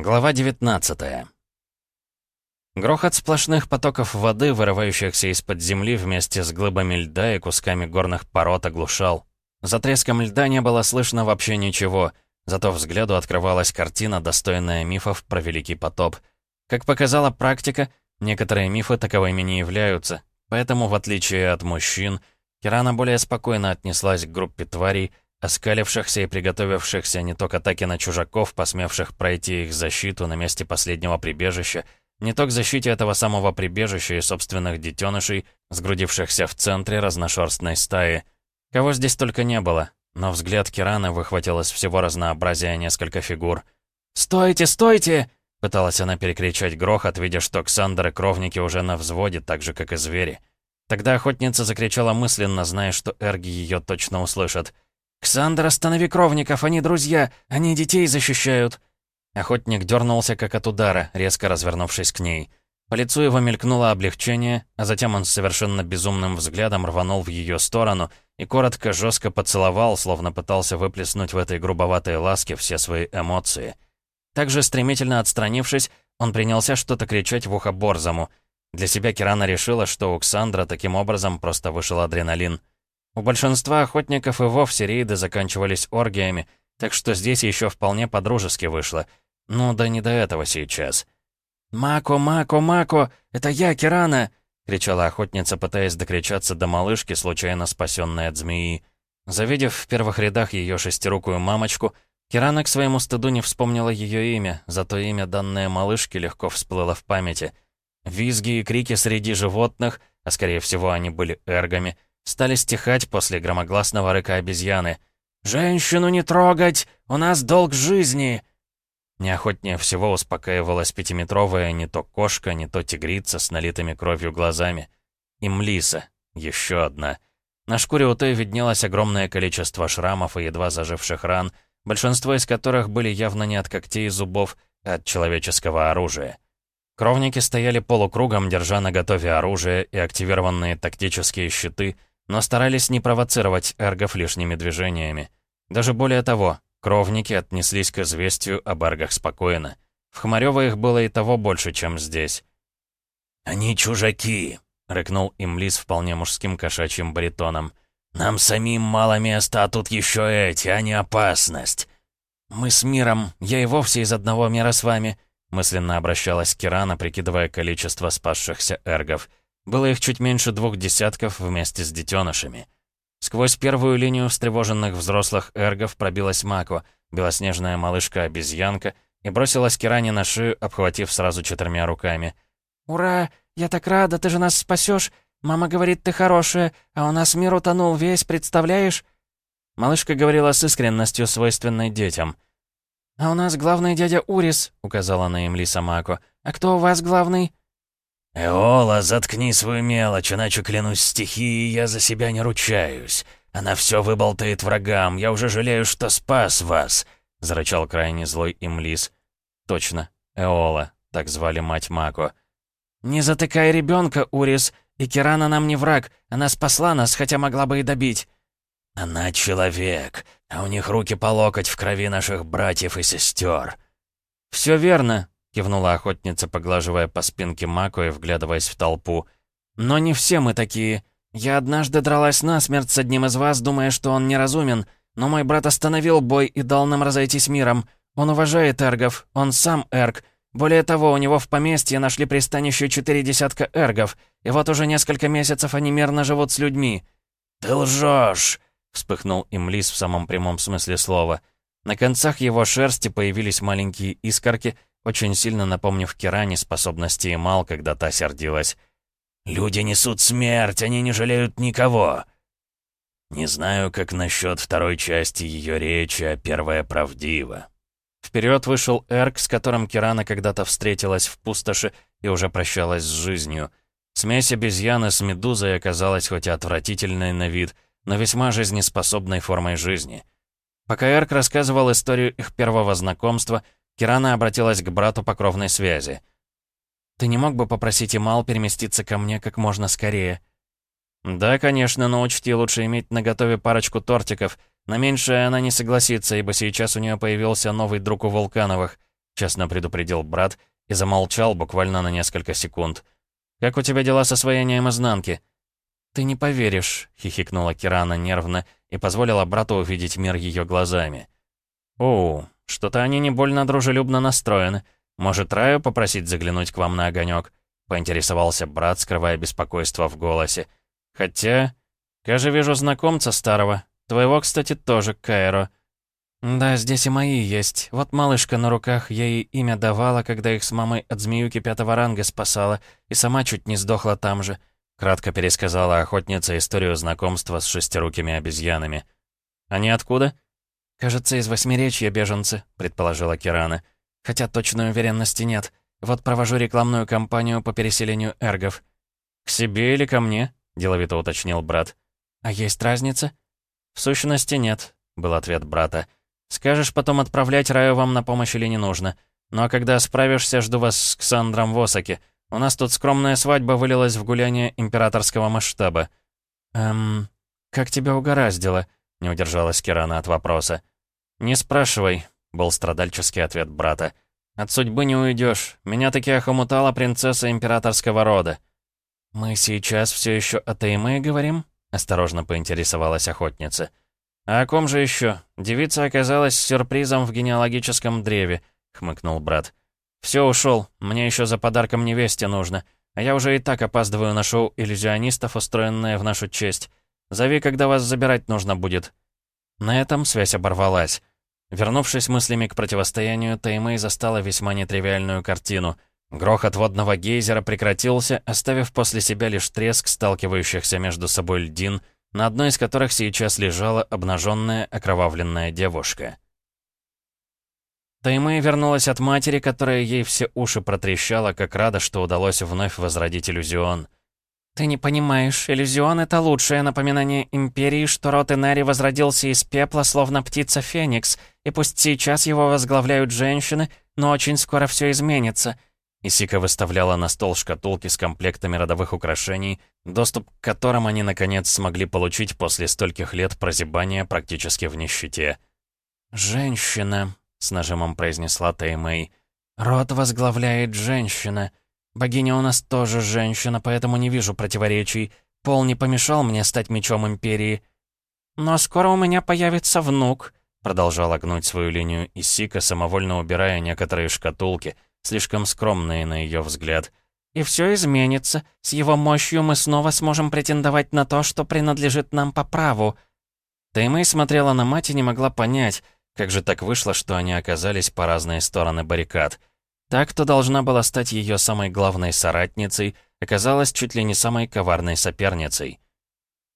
Глава 19 Грохот сплошных потоков воды, вырывающихся из-под земли вместе с глыбами льда и кусками горных пород оглушал. За треском льда не было слышно вообще ничего, зато взгляду открывалась картина, достойная мифов про Великий потоп. Как показала практика, некоторые мифы таковыми не являются, поэтому, в отличие от мужчин, Кирана более спокойно отнеслась к группе тварей, оскалившихся и приготовившихся не то к атаке на чужаков, посмевших пройти их защиту на месте последнего прибежища, не то к защите этого самого прибежища и собственных детенышей, сгрудившихся в центре разношерстной стаи. Кого здесь только не было, но взгляд Кирана выхватил из всего разнообразия несколько фигур. «Стойте, стойте!» Пыталась она перекричать грохот, видя, что Ксандр и кровники уже на взводе, так же, как и звери. Тогда охотница закричала мысленно, зная, что эрги ее точно услышат — «Ксандр, останови кровников, они друзья, они детей защищают!» Охотник дернулся как от удара, резко развернувшись к ней. По лицу его мелькнуло облегчение, а затем он совершенно безумным взглядом рванул в ее сторону и коротко, жестко поцеловал, словно пытался выплеснуть в этой грубоватой ласке все свои эмоции. Также стремительно отстранившись, он принялся что-то кричать в ухо Борзому. Для себя Кирана решила, что у Ксандра таким образом просто вышел адреналин. У большинства охотников и вовсе рейды заканчивались оргиями, так что здесь еще вполне по-дружески вышло. Ну да не до этого сейчас. «Мако, Мако, Мако! Это я, Кирана!» — кричала охотница, пытаясь докричаться до малышки, случайно спасенной от змеи. Завидев в первых рядах ее шестирукую мамочку, Кирана к своему стыду не вспомнила ее имя, зато имя, данное малышке, легко всплыло в памяти. Визги и крики среди животных, а скорее всего они были эргами — стали стихать после громогласного рыка обезьяны. «Женщину не трогать! У нас долг жизни!» Неохотнее всего успокаивалась пятиметровая не то кошка, не то тигрица с налитыми кровью глазами. И Млиса, еще одна. На шкуре у той виднелось огромное количество шрамов и едва заживших ран, большинство из которых были явно не от когтей и зубов, а от человеческого оружия. Кровники стояли полукругом, держа на готове оружие и активированные тактические щиты — но старались не провоцировать эргов лишними движениями. Даже более того, кровники отнеслись к известию об эргах спокойно. В Хмарёво их было и того больше, чем здесь. «Они чужаки», — рыкнул им Лис вполне мужским кошачьим баритоном. «Нам самим мало места, а тут еще эти, а не опасность». «Мы с миром, я и вовсе из одного мира с вами», — мысленно обращалась Кирана, прикидывая количество спасшихся эргов. Было их чуть меньше двух десятков вместе с детенышами. Сквозь первую линию встревоженных взрослых эргов пробилась Мако, белоснежная малышка-обезьянка, и бросилась Киране на шею, обхватив сразу четырьмя руками. «Ура! Я так рада, ты же нас спасешь! Мама говорит, ты хорошая, а у нас мир утонул весь, представляешь?» Малышка говорила с искренностью, свойственной детям. «А у нас главный дядя Урис», — указала на Эмлиса Мако. «А кто у вас главный?» «Эола, заткни свою мелочь, иначе, клянусь стихией, я за себя не ручаюсь. Она все выболтает врагам, я уже жалею, что спас вас», — зарычал крайне злой Имлис. «Точно, Эола», — так звали мать Мако. «Не затыкай ребенка, Урис, и Кирана нам не враг, она спасла нас, хотя могла бы и добить». «Она человек, а у них руки по локоть в крови наших братьев и сестер». «Все верно», кивнула охотница, поглаживая по спинке Мако и вглядываясь в толпу. «Но не все мы такие. Я однажды дралась насмерть с одним из вас, думая, что он неразумен, но мой брат остановил бой и дал нам разойтись миром. Он уважает эргов, он сам эрг. Более того, у него в поместье нашли пристанище четыре десятка эргов, и вот уже несколько месяцев они мирно живут с людьми». «Ты лжешь!» — вспыхнул Имлис в самом прямом смысле слова. На концах его шерсти появились маленькие искорки — очень сильно напомнив Киране способности Эмал, когда та сердилась. «Люди несут смерть, они не жалеют никого!» «Не знаю, как насчет второй части ее речи, а первая правдива». Вперед вышел Эрк, с которым Кирана когда-то встретилась в пустоши и уже прощалась с жизнью. Смесь обезьяны с медузой оказалась хоть и отвратительной на вид, но весьма жизнеспособной формой жизни. Пока Эрк рассказывал историю их первого знакомства — Кирана обратилась к брату по кровной связи. «Ты не мог бы попросить Имал переместиться ко мне как можно скорее?» «Да, конечно, но учти, лучше иметь наготове парочку тортиков. На меньшее она не согласится, ибо сейчас у нее появился новый друг у Вулкановых. честно предупредил брат и замолчал буквально на несколько секунд. «Как у тебя дела с освоением изнанки?» «Ты не поверишь», — хихикнула Кирана нервно и позволила брату увидеть мир ее глазами. «Оу, что-то они не больно дружелюбно настроены. Может, Раю попросить заглянуть к вам на огонек? поинтересовался брат, скрывая беспокойство в голосе. «Хотя... Кажется, вижу знакомца старого. Твоего, кстати, тоже, Кайро». «Да, здесь и мои есть. Вот малышка на руках, я ей имя давала, когда их с мамой от змеюки пятого ранга спасала, и сама чуть не сдохла там же», — кратко пересказала охотница историю знакомства с шестирукими обезьянами. «Они откуда?» «Кажется, из восьмеречья беженцы», — предположила Кирана. «Хотя точной уверенности нет. Вот провожу рекламную кампанию по переселению эргов». «К себе или ко мне?» — деловито уточнил брат. «А есть разница?» «В сущности, нет», — был ответ брата. «Скажешь потом отправлять Раю вам на помощь или не нужно. Ну а когда справишься, жду вас с Ксандром в Осаке. У нас тут скромная свадьба вылилась в гуляние императорского масштаба». «Эм, как тебя угораздило?» — не удержалась Кирана от вопроса. «Не спрашивай», — был страдальческий ответ брата. «От судьбы не уйдешь. Меня таки охомутала принцесса императорского рода». «Мы сейчас все еще о Таймэ говорим?» — осторожно поинтересовалась охотница. «А о ком же еще? Девица оказалась сюрпризом в генеалогическом древе», — хмыкнул брат. «Все, ушел. Мне еще за подарком невесте нужно. А я уже и так опаздываю на шоу иллюзионистов, устроенное в нашу честь. Зови, когда вас забирать нужно будет». На этом связь оборвалась. Вернувшись мыслями к противостоянию, Таймэй застала весьма нетривиальную картину. Грохот водного гейзера прекратился, оставив после себя лишь треск сталкивающихся между собой льдин, на одной из которых сейчас лежала обнаженная окровавленная девушка. Таймэй вернулась от матери, которая ей все уши протрещала, как рада, что удалось вновь возродить иллюзион. «Ты не понимаешь, иллюзион — это лучшее напоминание Империи, что род Инари возродился из пепла, словно птица Феникс, и пусть сейчас его возглавляют женщины, но очень скоро все изменится». Исика выставляла на стол шкатулки с комплектами родовых украшений, доступ к которым они, наконец, смогли получить после стольких лет прозябания практически в нищете. «Женщина», — с нажимом произнесла Теймэй. «Род возглавляет женщина». Богиня у нас тоже женщина, поэтому не вижу противоречий. Пол не помешал мне стать мечом Империи. Но скоро у меня появится внук, продолжала гнуть свою линию Исика, самовольно убирая некоторые шкатулки, слишком скромные на ее взгляд. И все изменится. С его мощью мы снова сможем претендовать на то, что принадлежит нам по праву. Таймэй смотрела на мать и не могла понять, как же так вышло, что они оказались по разные стороны баррикад. Та, кто должна была стать ее самой главной соратницей, оказалась чуть ли не самой коварной соперницей.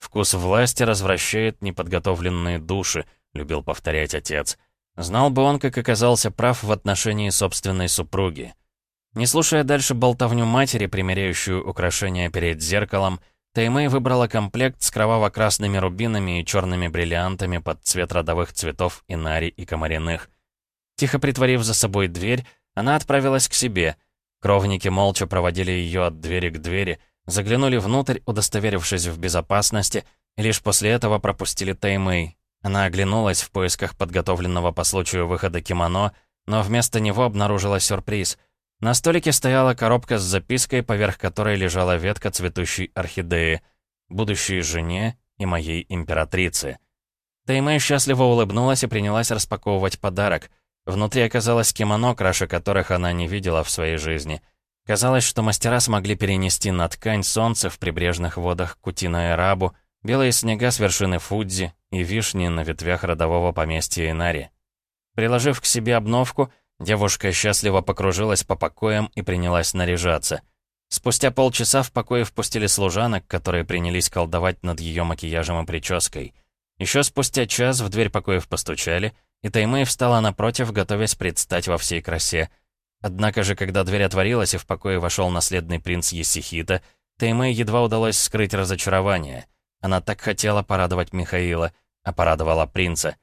«Вкус власти развращает неподготовленные души», — любил повторять отец. Знал бы он, как оказался прав в отношении собственной супруги. Не слушая дальше болтовню матери, примеряющую украшения перед зеркалом, Таймэй выбрала комплект с кроваво-красными рубинами и черными бриллиантами под цвет родовых цветов Инари и Комариных. Тихо притворив за собой дверь, она отправилась к себе. Кровники молча проводили ее от двери к двери, заглянули внутрь, удостоверившись в безопасности, и лишь после этого пропустили Таймэй. Она оглянулась в поисках подготовленного по случаю выхода кимоно, но вместо него обнаружила сюрприз. На столике стояла коробка с запиской, поверх которой лежала ветка цветущей орхидеи. «Будущей жене и моей императрице». Таймэй счастливо улыбнулась и принялась распаковывать подарок. Внутри оказалось кимоно, краше которых она не видела в своей жизни. Казалось, что мастера смогли перенести на ткань солнце в прибрежных водах Кутина-Эрабу, белые снега с вершины Фудзи и вишни на ветвях родового поместья Инари. Приложив к себе обновку, девушка счастливо покружилась по покоям и принялась наряжаться. Спустя полчаса в покое впустили служанок, которые принялись колдовать над ее макияжем и прической. Еще спустя час в дверь покоев постучали — и Таймэй встала напротив, готовясь предстать во всей красе. Однако же, когда дверь отворилась и в покое вошел наследный принц Есихита, Таймэй едва удалось скрыть разочарование. Она так хотела порадовать Михаила, а порадовала принца.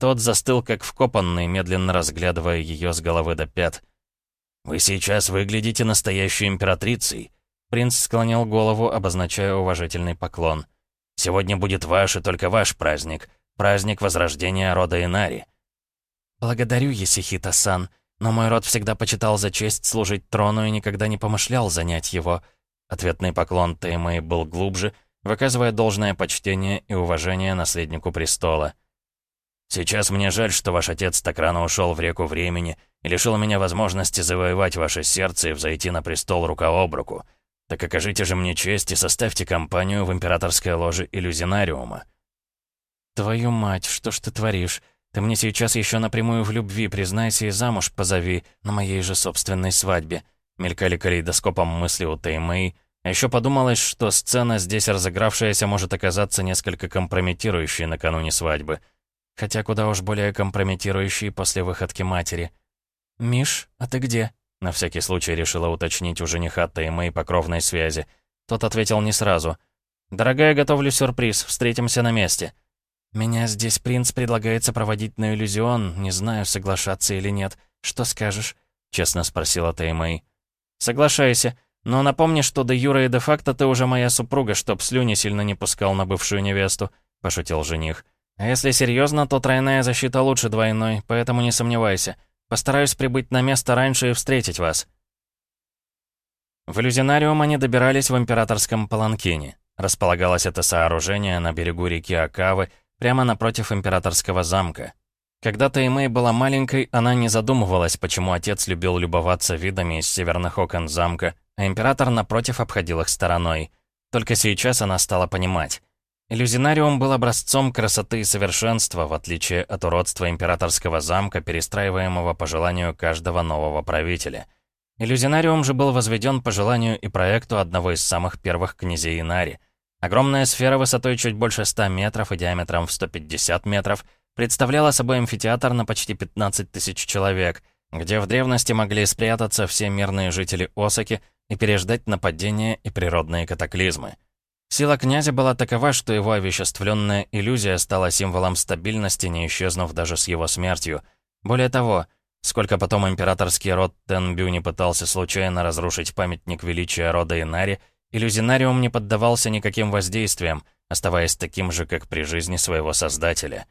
Тот застыл как вкопанный, медленно разглядывая ее с головы до пят. «Вы сейчас выглядите настоящей императрицей», Принц склонил голову, обозначая уважительный поклон. «Сегодня будет ваш и только ваш праздник. Праздник возрождения рода Инари. «Благодарю, Есихита-сан, но мой род всегда почитал за честь служить трону и никогда не помышлял занять его». Ответный поклон Теймэй был глубже, выказывая должное почтение и уважение наследнику престола. «Сейчас мне жаль, что ваш отец так рано ушел в реку времени и лишил меня возможности завоевать ваше сердце и взойти на престол рука об руку. Так окажите же мне честь и составьте компанию в императорской ложе иллюзинариума». «Твою мать, что ж ты творишь? Ты мне сейчас еще напрямую в любви признайся и замуж позови на моей же собственной свадьбе», мелькали калейдоскопом мысли у Теймэй, а еще подумалось, что сцена здесь разыгравшаяся может оказаться несколько компрометирующей накануне свадьбы. Хотя куда уж более компрометирующей после выходки матери. «Миш, а ты где?» На всякий случай решила уточнить у жениха Теймэй по кровной связи. Тот ответил не сразу. «Дорогая, готовлю сюрприз. Встретимся на месте». «Меня здесь принц предлагается проводить на иллюзион. Не знаю, соглашаться или нет. Что скажешь?» Честно спросила Теймэй. «Соглашайся. Но напомни, что до Юра и де факто ты уже моя супруга, чтоб слюни сильно не пускал на бывшую невесту», — пошутил жених. «А если серьезно, то тройная защита лучше двойной, поэтому не сомневайся. Постараюсь прибыть на место раньше и встретить вас». В иллюзинариум они добирались в императорском Паланкине. Располагалось это сооружение на берегу реки Акавы, прямо напротив императорского замка. Когда-то Эмэй была маленькой, она не задумывалась, почему отец любил любоваться видами из северных окон замка, а император, напротив, обходил их стороной. Только сейчас она стала понимать. Иллюзинариум был образцом красоты и совершенства, в отличие от уродства императорского замка, перестраиваемого по желанию каждого нового правителя. Иллюзинариум же был возведен по желанию и проекту одного из самых первых князей Инари. Огромная сфера высотой чуть больше 100 метров и диаметром в 150 метров представляла собой амфитеатр на почти 15 тысяч человек, где в древности могли спрятаться все мирные жители Осаки, и переждать нападения и природные катаклизмы. Сила князя была такова, что его овеществленная иллюзия стала символом стабильности, не исчезнув даже с его смертью. Более того, сколько потом императорский род Тенбю не пытался случайно разрушить памятник величия рода Инари, иллюзинариум не поддавался никаким воздействиям, оставаясь таким же, как при жизни своего создателя.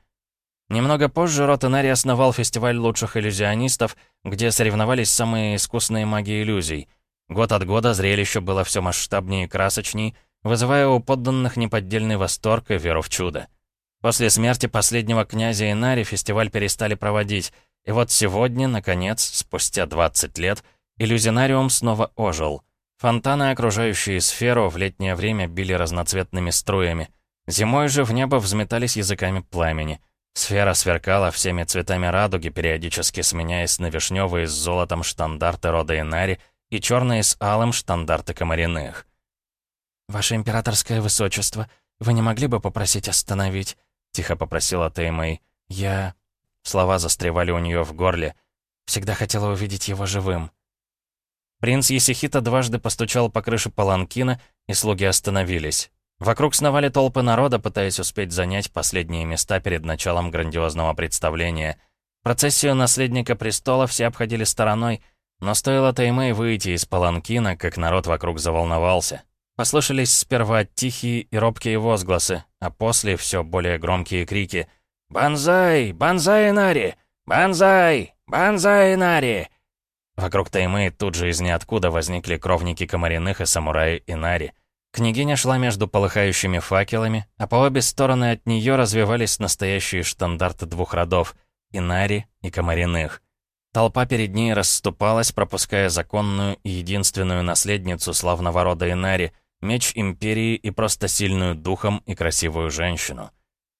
Немного позже род Инари основал фестиваль лучших иллюзионистов, где соревновались самые искусные маги иллюзий — Год от года зрелище было все масштабнее и красочней, вызывая у подданных неподдельный восторг и веру в чудо. После смерти последнего князя Инари фестиваль перестали проводить, и вот сегодня, наконец, спустя 20 лет, иллюзионариум снова ожил. Фонтаны, окружающие сферу, в летнее время били разноцветными струями. Зимой же в небо взметались языками пламени. Сфера сверкала всеми цветами радуги, периодически сменяясь на вишневые с золотом штандарты рода Инари — и черные с алым штандарты комариных. «Ваше императорское высочество, вы не могли бы попросить остановить?» — тихо попросила Теймэй. «Я...» Слова застревали у нее в горле. «Всегда хотела увидеть его живым». Принц Есихита дважды постучал по крыше паланкина, и слуги остановились. Вокруг сновали толпы народа, пытаясь успеть занять последние места перед началом грандиозного представления. Процессию наследника престола все обходили стороной, но стоило Таймэй выйти из паланкина, как народ вокруг заволновался. Послышались сперва тихие и робкие возгласы, а после все более громкие крики «Банзай! Банзай, Нари! Банзай! Банзай, Нари!» Вокруг Таймэй тут же из ниоткуда возникли кровники комариных и самураи Инари. Княгиня шла между полыхающими факелами, а по обе стороны от нее развивались настоящие штандарты двух родов — Инари и Комариных. Толпа перед ней расступалась, пропуская законную и единственную наследницу славного рода Инари, меч Империи и просто сильную духом и красивую женщину.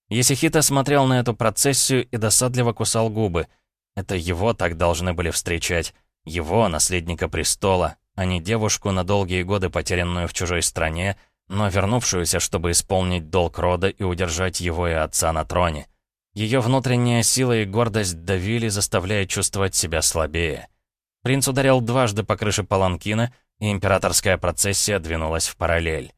Есихита смотрел на эту процессию и досадливо кусал губы. Это его так должны были встречать. Его, наследника престола, а не девушку на долгие годы потерянную в чужой стране, но вернувшуюся, чтобы исполнить долг рода и удержать его и отца на троне. Ее внутренняя сила и гордость давили, заставляя чувствовать себя слабее. Принц ударил дважды по крыше паланкина, и императорская процессия двинулась в параллель.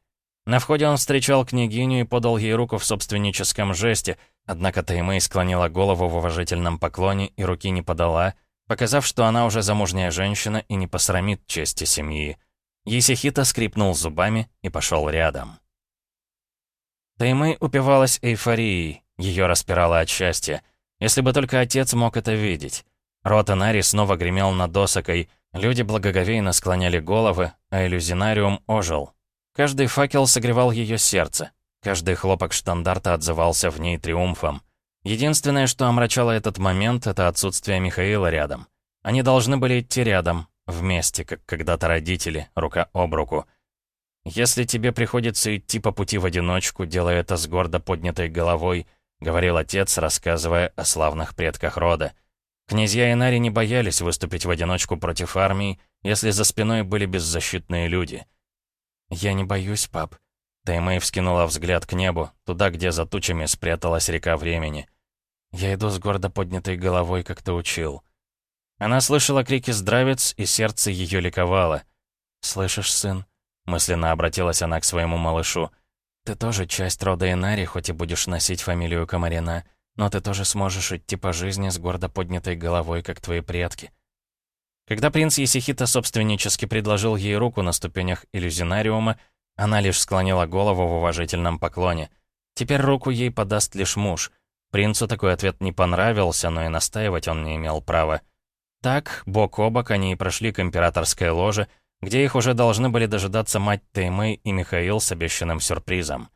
На входе он встречал княгиню и подал ей руку в собственническом жесте, однако Таймэй склонила голову в уважительном поклоне и руки не подала, показав, что она уже замужняя женщина и не посрамит чести семьи. Есихита скрипнул зубами и пошел рядом. Таймэй упивалась эйфорией, ее распирало от счастья. Если бы только отец мог это видеть. Рот Энари снова гремел над досокой, люди благоговейно склоняли головы, а иллюзинариум ожил. Каждый факел согревал ее сердце, каждый хлопок штандарта отзывался в ней триумфом. Единственное, что омрачало этот момент, это отсутствие Михаила рядом. Они должны были идти рядом, вместе, как когда-то родители, рука об руку. «Если тебе приходится идти по пути в одиночку, делая это с гордо поднятой головой», — говорил отец, рассказывая о славных предках рода. Князья Инари не боялись выступить в одиночку против армии, если за спиной были беззащитные люди. «Я не боюсь, пап». Таймэй вскинула взгляд к небу, туда, где за тучами спряталась река времени. «Я иду с гордо поднятой головой, как ты учил». Она слышала крики здравец, и сердце ее ликовало. «Слышишь, сын?» Мысленно обратилась она к своему малышу. «Ты тоже часть рода Инари, хоть и будешь носить фамилию Комарина, но ты тоже сможешь идти по жизни с гордо поднятой головой, как твои предки». Когда принц Есихита собственнически предложил ей руку на ступенях иллюзинариума, она лишь склонила голову в уважительном поклоне. Теперь руку ей подаст лишь муж. Принцу такой ответ не понравился, но и настаивать он не имел права. Так, бок о бок, они и прошли к императорской ложе, где их уже должны были дожидаться мать Теймэй и Михаил с обещанным сюрпризом.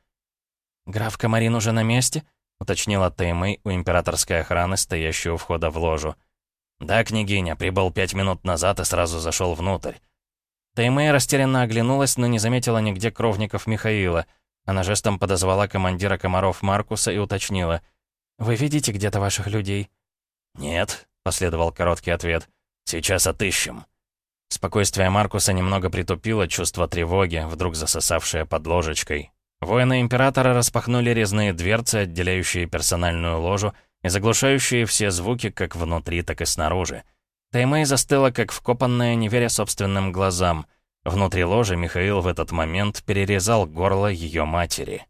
«Граф Камарин уже на месте?» — уточнила Теймэй у императорской охраны, стоящей у входа в ложу. «Да, княгиня, прибыл пять минут назад и сразу зашел внутрь». Теймэй растерянно оглянулась, но не заметила нигде кровников Михаила. Она жестом подозвала командира комаров Маркуса и уточнила. «Вы видите где-то ваших людей?» «Нет», — последовал короткий ответ. «Сейчас отыщем». Спокойствие Маркуса немного притупило чувство тревоги, вдруг засосавшее под ложечкой. Воины Императора распахнули резные дверцы, отделяющие персональную ложу и заглушающие все звуки как внутри, так и снаружи. Таймэй застыла, как вкопанная, не веря собственным глазам. Внутри ложи Михаил в этот момент перерезал горло ее матери.